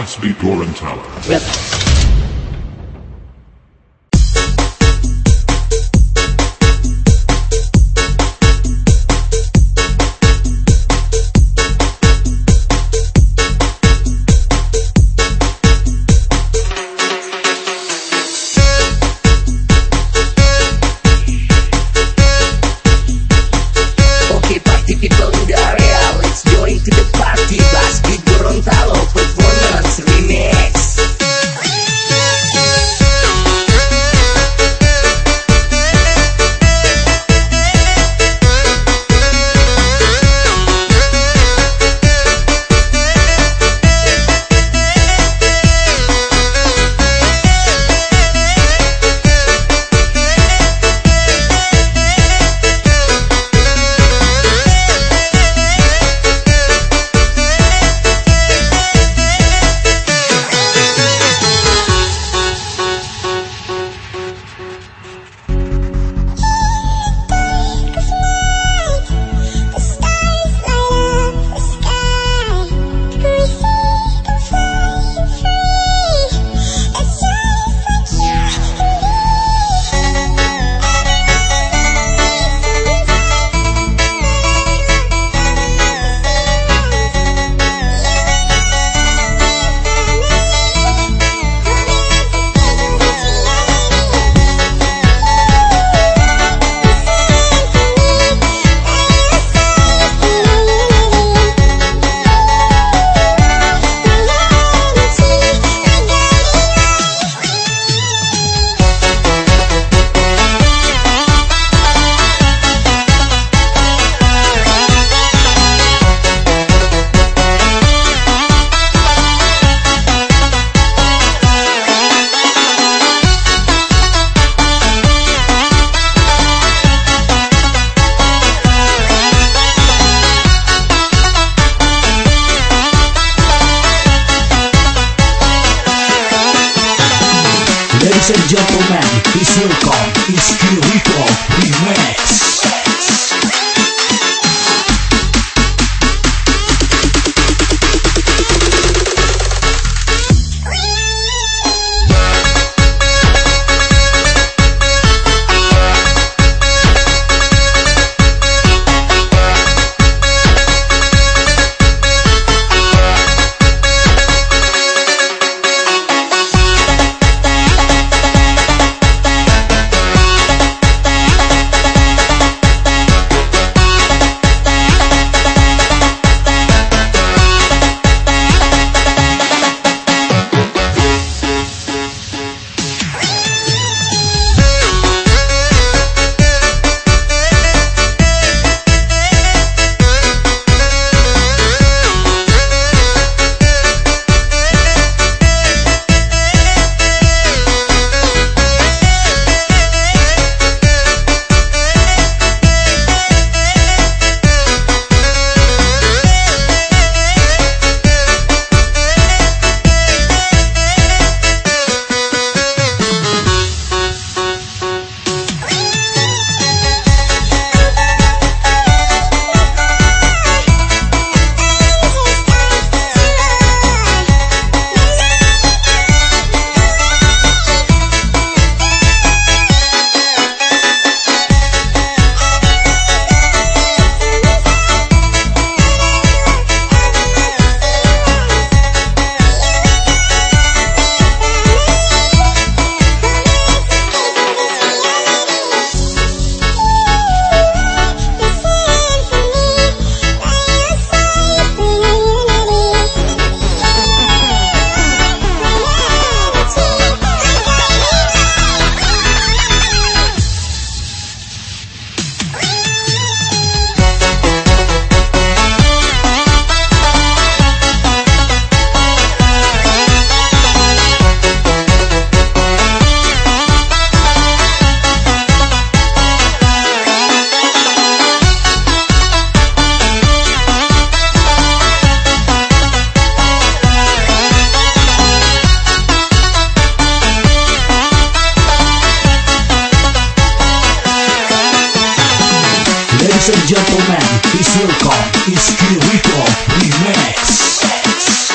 Basby Torrentala. Okay, and gentlemen, please welcome Iski Rico Remix. Ladies and gentlemen, it's welcome, it's Kiriko Remix.